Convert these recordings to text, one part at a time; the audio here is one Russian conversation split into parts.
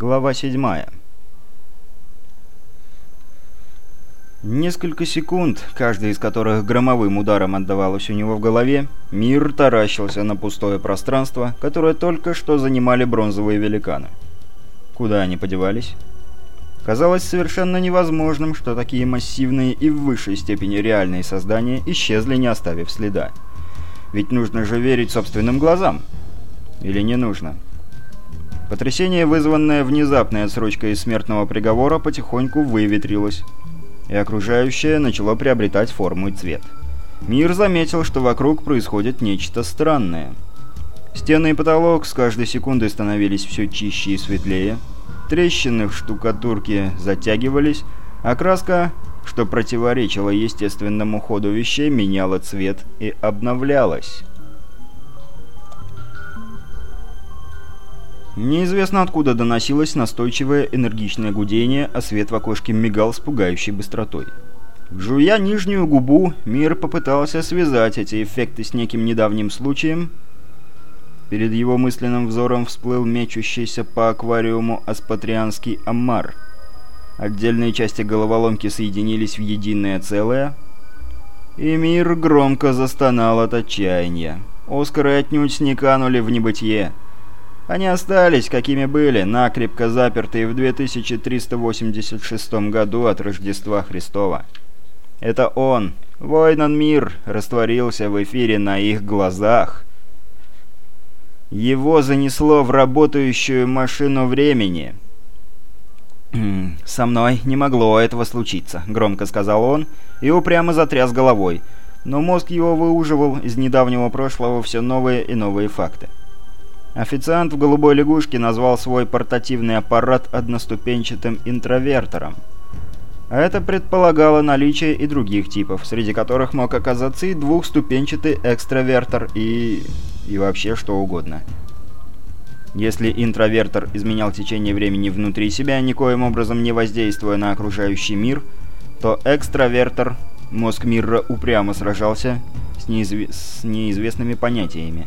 Глава 7. Несколько секунд, каждый из которых громовым ударом отдавалось у него в голове, мир таращился на пустое пространство, которое только что занимали бронзовые великаны. Куда они подевались? Казалось совершенно невозможным, что такие массивные и в высшей степени реальные создания исчезли, не оставив следа. Ведь нужно же верить собственным глазам. Или не нужно? Потрясение, вызванное внезапной отсрочкой смертного приговора, потихоньку выветрилось, и окружающее начало приобретать форму и цвет. Мир заметил, что вокруг происходит нечто странное. Стены и потолок с каждой секундой становились все чище и светлее, трещины в штукатурке затягивались, а краска, что противоречило естественному ходу вещей, меняла цвет и обновлялась. Неизвестно откуда доносилось настойчивое энергичное гудение, а свет в окошке мигал с пугающей быстротой. Жуя нижнюю губу, Мир попытался связать эти эффекты с неким недавним случаем. Перед его мысленным взором всплыл мечущийся по аквариуму аспатрианский аммар. Отдельные части головоломки соединились в единое целое, и Мир громко застонал от отчаяния. Оскары отнюдь не канули в небытие. Они остались, какими были, накрепко запертые в 2386 году от Рождества Христова. Это он, Войнан Мир, растворился в эфире на их глазах. Его занесло в работающую машину времени. «Со мной не могло этого случиться», — громко сказал он и упрямо затряс головой, но мозг его выуживал из недавнего прошлого все новые и новые факты. Официант в голубой лягушке назвал свой портативный аппарат одноступенчатым интровертором. А это предполагало наличие и других типов, среди которых мог оказаться и двухступенчатый экстравертор и... и вообще что угодно. Если интровертор изменял течение времени внутри себя, никоим образом не воздействуя на окружающий мир, то экстравертор, мозг мира упрямо сражался с, неизв... с неизвестными понятиями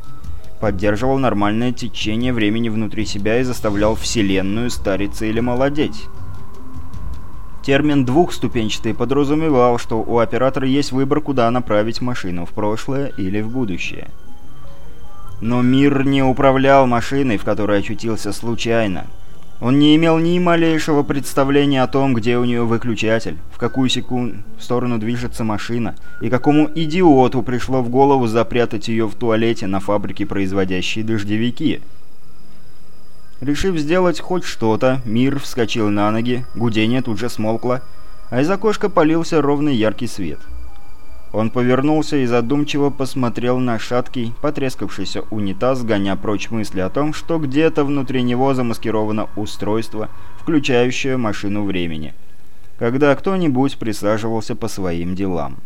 поддерживал нормальное течение времени внутри себя и заставлял Вселенную стариться или молодеть. Термин «двухступенчатый» подразумевал, что у оператора есть выбор, куда направить машину, в прошлое или в будущее. Но мир не управлял машиной, в которой очутился случайно. Он не имел ни малейшего представления о том, где у нее выключатель, в какую секунду в сторону движется машина, и какому идиоту пришло в голову запрятать ее в туалете на фабрике, производящей дождевики. Решив сделать хоть что-то, мир вскочил на ноги, гудение тут же смолкло, а из окошка полился ровный яркий свет. Он повернулся и задумчиво посмотрел на шаткий, потрескавшийся унитаз, гоня прочь мысли о том, что где-то внутри него замаскировано устройство, включающее машину времени, когда кто-нибудь присаживался по своим делам.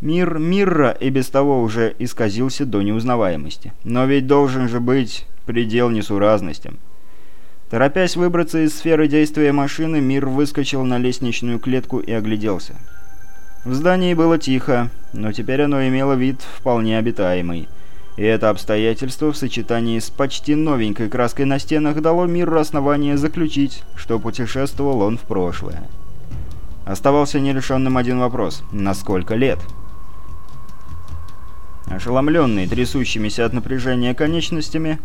Мир Мирра и без того уже исказился до неузнаваемости. Но ведь должен же быть предел несуразностям. Торопясь выбраться из сферы действия машины, Мир выскочил на лестничную клетку и огляделся. В здании было тихо, но теперь оно имело вид вполне обитаемый. И это обстоятельство в сочетании с почти новенькой краской на стенах дало миру основание заключить, что путешествовал он в прошлое. Оставался нерешенным один вопрос – на сколько лет? Ошеломленный, трясущимися от напряжения конечностями,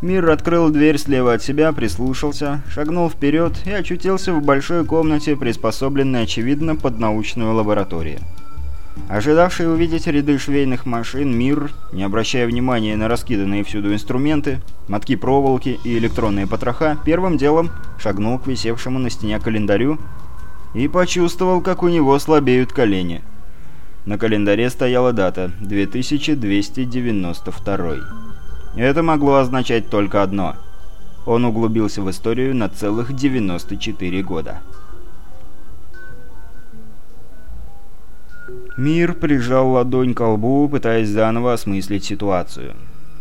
Мир открыл дверь слева от себя, прислушался, шагнул вперед и очутился в большой комнате, приспособленной, очевидно, под научную лабораторию. Ожидавший увидеть ряды швейных машин, Мир, не обращая внимания на раскиданные всюду инструменты, мотки проволоки и электронные потроха, первым делом шагнул к висевшему на стене календарю и почувствовал, как у него слабеют колени. На календаре стояла дата – 2292. Это могло означать только одно. Он углубился в историю на целых 94 года. Мир прижал ладонь к лбу, пытаясь заново осмыслить ситуацию.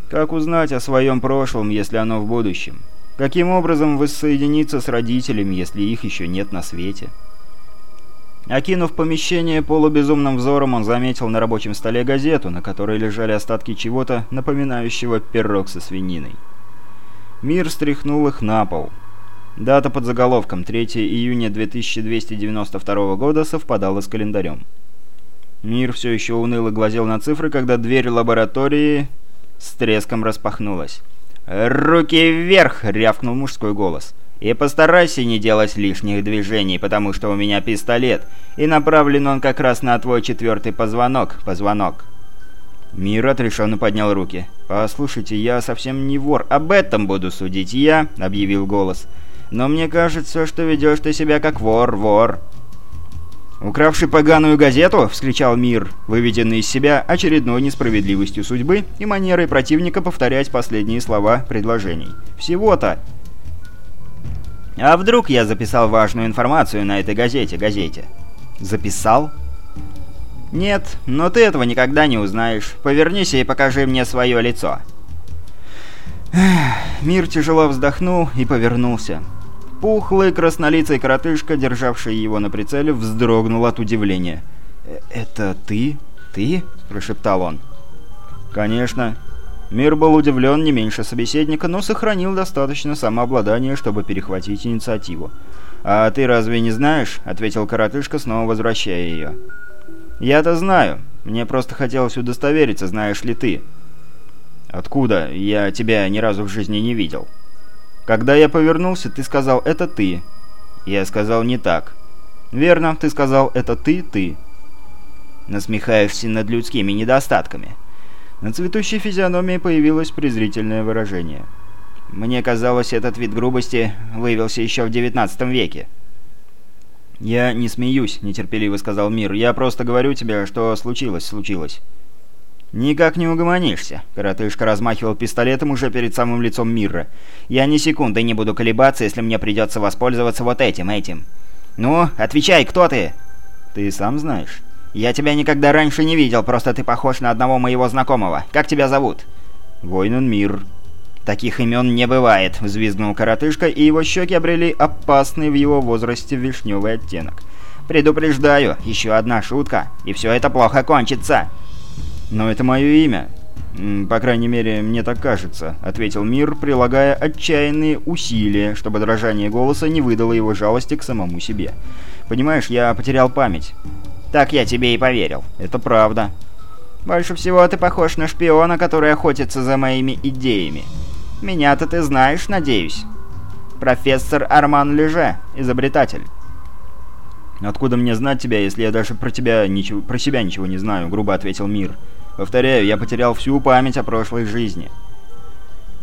Как узнать о своем прошлом, если оно в будущем? Каким образом воссоединиться с родителями, если их еще нет на свете? Окинув помещение полубезумным взором, он заметил на рабочем столе газету, на которой лежали остатки чего-то, напоминающего пирог со свининой. Мир стряхнул их на пол. Дата под заголовком 3 июня 2292 года совпадала с календарем. Мир все еще уныло глазел на цифры, когда дверь лаборатории с треском распахнулась. «Руки вверх!» — рявкнул мужской голос. «И постарайся не делать лишних движений, потому что у меня пистолет, и направлен он как раз на твой четвертый позвонок, позвонок». Мир отрешенно поднял руки. «Послушайте, я совсем не вор. Об этом буду судить я», — объявил голос. «Но мне кажется, что ведешь ты себя как вор, вор». «Укравший поганую газету?» — вскричал Мир, выведенный из себя очередной несправедливостью судьбы и манерой противника повторять последние слова предложений. «Всего-то!» «А вдруг я записал важную информацию на этой газете, газете?» «Записал?» «Нет, но ты этого никогда не узнаешь. Повернись и покажи мне свое лицо». Мир тяжело вздохнул и повернулся. Пухлый краснолицый коротышка, державший его на прицеле, вздрогнул от удивления. «Э, «Это ты? Ты?» – прошептал он. «Конечно». Мир был удивлен не меньше собеседника, но сохранил достаточно самообладания, чтобы перехватить инициативу. «А ты разве не знаешь?» – ответил коротышка, снова возвращая ее. «Я-то знаю. Мне просто хотелось удостовериться, знаешь ли ты». «Откуда? Я тебя ни разу в жизни не видел». Когда я повернулся, ты сказал «это ты». Я сказал «не так». Верно, ты сказал «это ты, ты». Насмехаешься над людскими недостатками. На цветущей физиономии появилось презрительное выражение. Мне казалось, этот вид грубости выявился еще в девятнадцатом веке. «Я не смеюсь», — нетерпеливо сказал Мир. «Я просто говорю тебе, что случилось, случилось». «Никак не угомонишься», — коротышка размахивал пистолетом уже перед самым лицом Мира. «Я ни секунды не буду колебаться, если мне придется воспользоваться вот этим, этим». «Ну, отвечай, кто ты?» «Ты сам знаешь». «Я тебя никогда раньше не видел, просто ты похож на одного моего знакомого. Как тебя зовут?» «Войнен Мир». «Таких имен не бывает», — взвизгнул коротышка, и его щеки обрели опасный в его возрасте вишневый оттенок. «Предупреждаю, еще одна шутка, и все это плохо кончится». «Но это мое имя». «По крайней мере, мне так кажется», — ответил Мир, прилагая отчаянные усилия, чтобы дрожание голоса не выдало его жалости к самому себе. «Понимаешь, я потерял память». «Так я тебе и поверил». «Это правда». «Больше всего ты похож на шпиона, который охотится за моими идеями. Меня-то ты знаешь, надеюсь». «Профессор Арман Леже, изобретатель». «Откуда мне знать тебя, если я даже про тебя ничего, про себя ничего не знаю?» — грубо ответил Мир. Повторяю, я потерял всю память о прошлой жизни.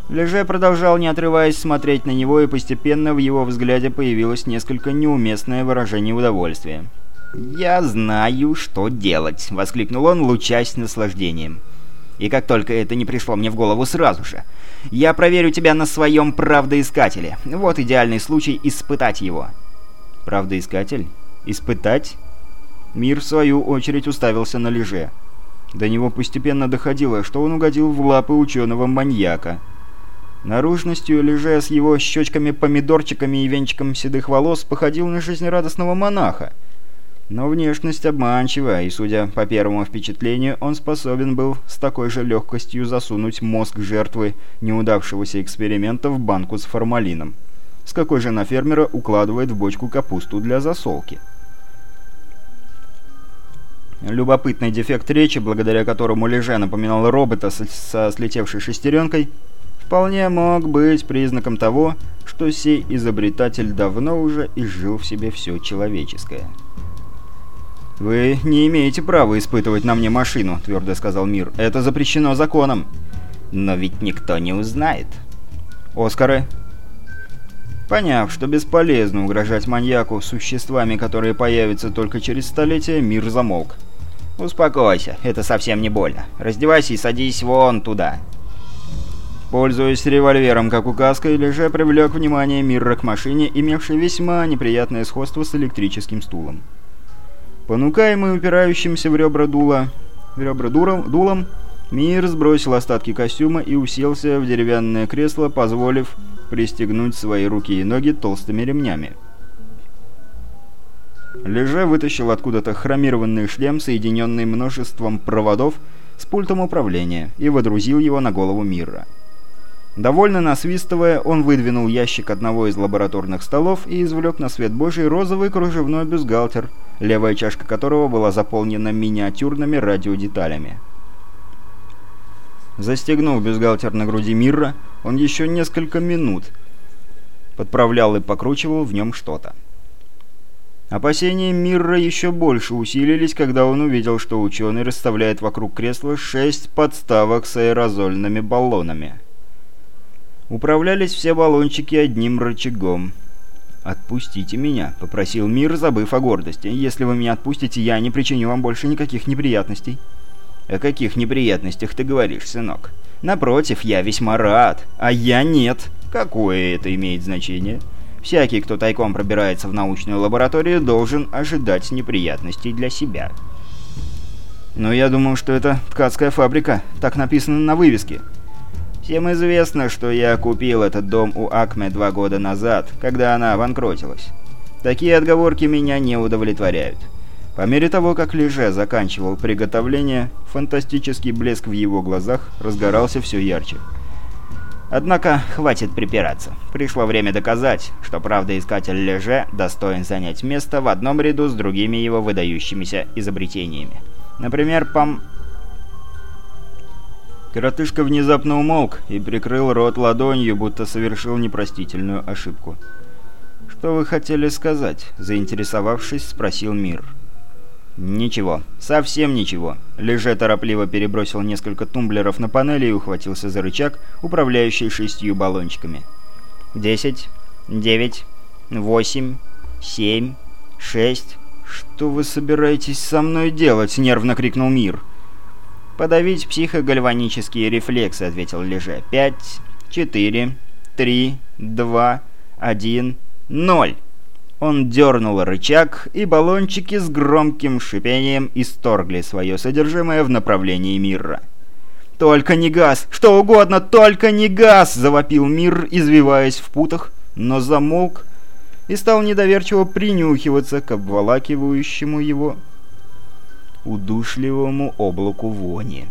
Леже продолжал, не отрываясь, смотреть на него, и постепенно в его взгляде появилось несколько неуместное выражение удовольствия. «Я знаю, что делать!» — воскликнул он, лучась наслаждением. «И как только это не пришло мне в голову сразу же, я проверю тебя на своем правдоискателе. Вот идеальный случай испытать его». «Правдоискатель? Испытать?» Мир, в свою очередь, уставился на Леже. До него постепенно доходило, что он угодил в лапы ученого-маньяка. Наружностью Леже с его щечками-помидорчиками и венчиком седых волос походил на жизнерадостного монаха. Но внешность обманчива, и, судя по первому впечатлению, он способен был с такой же легкостью засунуть мозг жертвы неудавшегося эксперимента в банку с формалином. С какой жена фермера укладывает в бочку капусту для засолки. Любопытный дефект речи, благодаря которому Леже напоминал робота со слетевшей шестеренкой, вполне мог быть признаком того, что сей изобретатель давно уже изжил в себе все человеческое. «Вы не имеете права испытывать на мне машину», — твердо сказал Мир. «Это запрещено законом». «Но ведь никто не узнает». «Оскары?» Поняв, что бесполезно угрожать маньяку существами, которые появятся только через столетия, Мир замолк. «Успокойся, это совсем не больно. Раздевайся и садись вон туда». Пользуясь револьвером как указкой, Леже привлек внимание Мирра к машине, имевшей весьма неприятное сходство с электрическим стулом. Понукаемый упирающимся в ребра дула, в ребра дуром, дулом, Мир сбросил остатки костюма и уселся в деревянное кресло, позволив пристегнуть свои руки и ноги толстыми ремнями. Леже вытащил откуда-то хромированный шлем, соединенный множеством проводов с пультом управления, и водрузил его на голову Мира. Довольно насвистывая, он выдвинул ящик одного из лабораторных столов и извлек на свет божий розовый кружевной бюстгальтер, левая чашка которого была заполнена миниатюрными радиодеталями. Застегнув бюстгальтер на груди Мирра, он еще несколько минут подправлял и покручивал в нем что-то. Опасения Мирра еще больше усилились, когда он увидел, что ученый расставляет вокруг кресла шесть подставок с аэрозольными баллонами. Управлялись все баллончики одним рычагом. «Отпустите меня», — попросил Мир, забыв о гордости. «Если вы меня отпустите, я не причиню вам больше никаких неприятностей». «О каких неприятностях ты говоришь, сынок?» «Напротив, я весьма рад, а я нет. Какое это имеет значение?» Всякий, кто тайком пробирается в научную лабораторию, должен ожидать неприятностей для себя. Но я думал, что это ткацкая фабрика. Так написано на вывеске. Всем известно, что я купил этот дом у Акме два года назад, когда она обанкротилась. Такие отговорки меня не удовлетворяют. По мере того, как Леже заканчивал приготовление, фантастический блеск в его глазах разгорался все ярче. Однако, хватит припираться. Пришло время доказать, что правдоискатель Леже достоин занять место в одном ряду с другими его выдающимися изобретениями. Например, пом... Коротышка внезапно умолк и прикрыл рот ладонью, будто совершил непростительную ошибку. «Что вы хотели сказать?» – заинтересовавшись, спросил Мир. «Ничего. Совсем ничего». Леже торопливо перебросил несколько тумблеров на панели и ухватился за рычаг, управляющий шестью баллончиками. «Десять, девять, восемь, семь, шесть...» «Что вы собираетесь со мной делать?» – нервно крикнул Мир. «Подавить психогальванические рефлексы», — ответил Леже. «Пять, четыре, три, два, один, ноль». Он дернул рычаг, и баллончики с громким шипением исторгли свое содержимое в направлении Мира. «Только не газ! Что угодно, только не газ!» — завопил Мир, извиваясь в путах, но замолк и стал недоверчиво принюхиваться к обволакивающему его удушливому облаку вони.